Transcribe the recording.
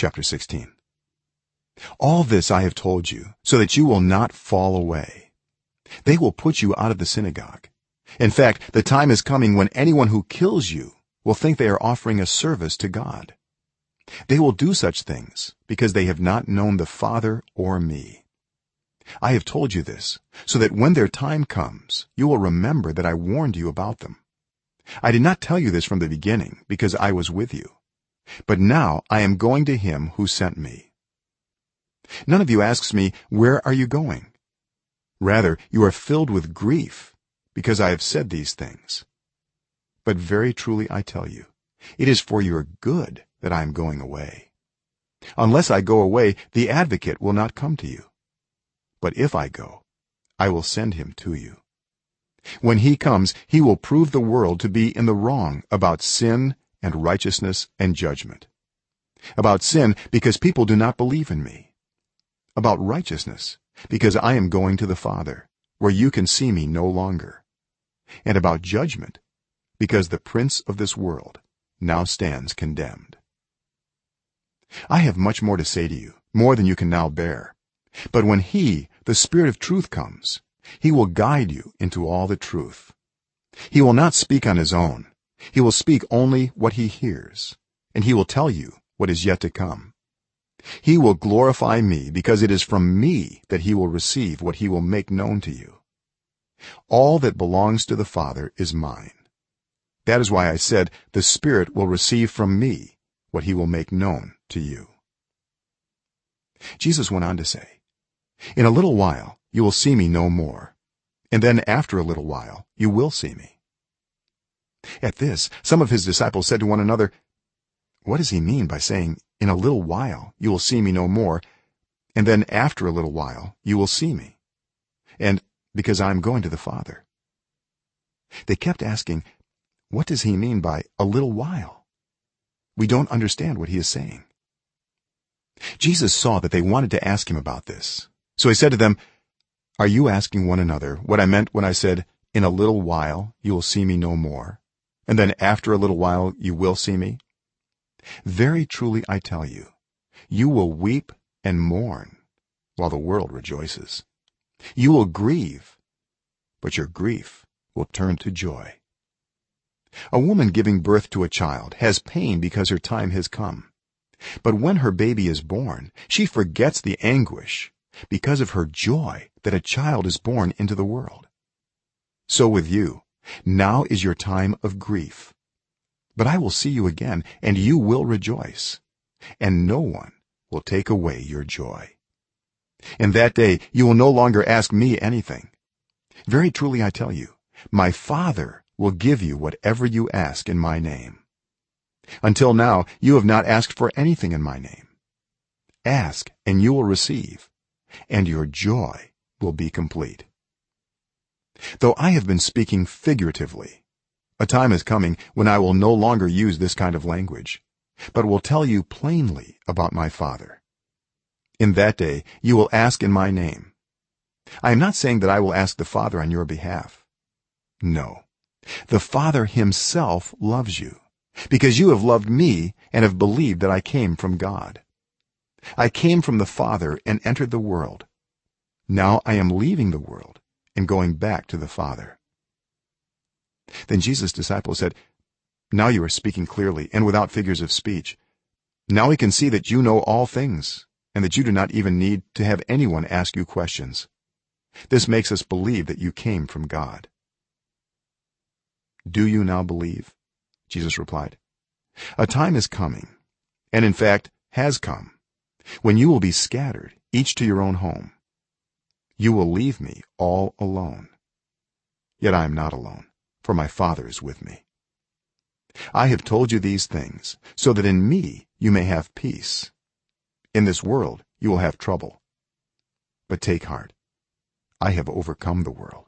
chapter 16 all this i have told you so that you will not fall away. They will put you out of the synagogue. In fact the time is coming when anyone who kills you will think they are offering a service to god. They will do such things because they have not known the father or me. I have told you this so that when their time comes you will remember that i warned you about them. I did not tell you this from the beginning because i was with you but now i am going to him who sent me. None of you asks me where are you going? Rather you are filled with grief because i have said these things. But very truly i tell you it is for your good that i am going away. Unless i go away the advocate will not come to you. But if i go i will send him to you. When he comes he will prove the world to be in the wrong about sin and righteousness and judgment. About sin because people do not believe in me. About righteousness because i am going to the father where you can see me no longer. And about judgment because the prince of this world now stands condemned. I have much more to say to you more than you can now bear. But when he the spirit of truth comes he will guide you into all the truth. He will not speak on his own he will speak only what he hears and he will tell you what is yet to come. He will glorify me because it is from me that he will receive what he will make known to you. All that belongs to the father is mine. That is why i said the spirit will receive from me what he will make known to you. Jesus went on to say in a little while you will see me no more and then after a little while you will see me at this some of his disciples said to one another what does he mean by saying in a little while you will see me no more and then after a little while you will see me and because i am going to the father they kept asking what does he mean by a little while? We don't understand what he is saying. Jesus saw that they wanted to ask him about this. So he said to them are you asking one another what i meant when i said in a little while you will see me no more and then after a little while you will see me? Very truly i tell you you will weep and mourn while the world rejoices. You will grieve but your grief will turn to joy. A woman giving birth to a child has pain because her time has come. But when her baby is born she forgets the anguish because of her joy that a child is born into the world. So with you now is your time of grief. But i will see you again and you will rejoice and no one will take away your joy. In that day you will no longer ask me anything. Very truly i tell you my father will give you whatever you ask in my name. Until now you have not asked for anything in my name. Ask and you will receive and your joy will be complete though i have been speaking figuratively a time is coming when i will no longer use this kind of language but will tell you plainly about my father. In that day you will ask in my name. I am not saying that i will ask the father on your behalf. No. The father himself loves you because you have loved me and have believed that i came from god. I came from the father and entered the world. Now i am leaving the world and going back to the father. Then jesus disciples said now you are speaking clearly and without figures of speech. Now we can see that you know all things and that you do not even need to have anyone ask you questions. This makes us believe that you came from god. Do you now believe? Jesus replied. A time is coming and in fact has come when you will be scattered each to your own home you will leave me all alone. Yet i am not alone for my father is with me. I have told you these things so that in me you may have peace. In this world you will have trouble. But take heart. I have overcome the world